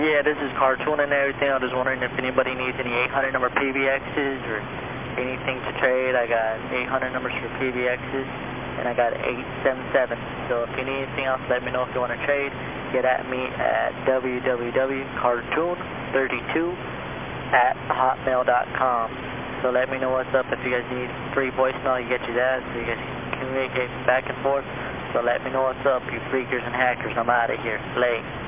Yeah, this is Cartoon and everything. I was just wondering if anybody needs any 800 number PBXs or anything to trade. I got 800 numbers for PBXs and I got 877. So if you need anything else, let me know if you want to trade. Get at me at www.cartoon32 at hotmail.com. So let me know what's up. If you guys need free voicemail, you get you that so you guys can communicate back and forth. So let me know what's up, you freakers and hackers. I'm out of here. Late.